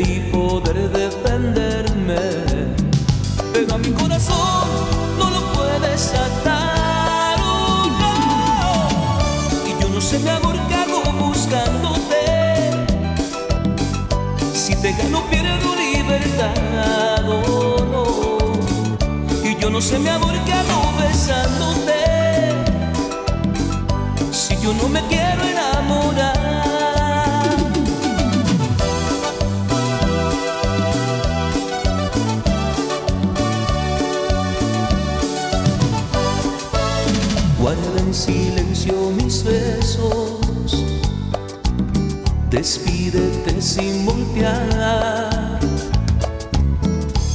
y poder defenderme. Pero a mi corazón no lo puedes atar, oh, no. Y yo no sé qué hago buscándote. Si te gano pierdo libertad, oh, no. Y yo no sé qué hago besándote. Si yo no me quiero enamorar. Guarda en silencio mis besos, despídete sin voltear,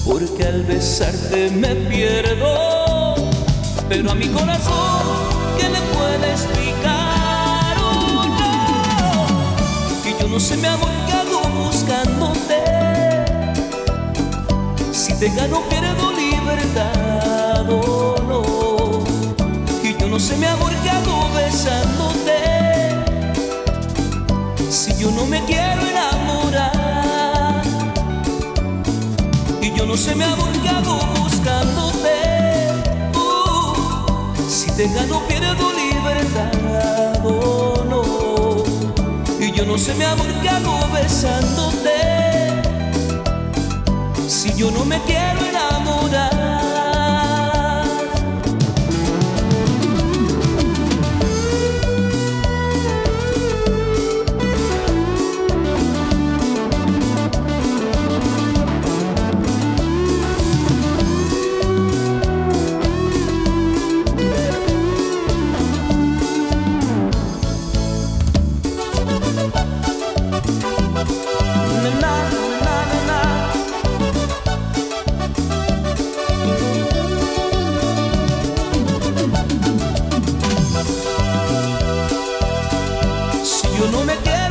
porque al besarte me pierdo, pero a mi corazón, ¿qué le puede explicar? Oh, no, que yo no sé mi amor que hago buscándote, si te gano pierdo no mi amor que hago besándote. Si yo no me quiero enamorar. Y yo no mi amor que hago buscándote. Uh, Si te gano pierdo libertad oh, no. Y yo no mi amor que hago besándote. Si yo no me quiero enamorar no me quiero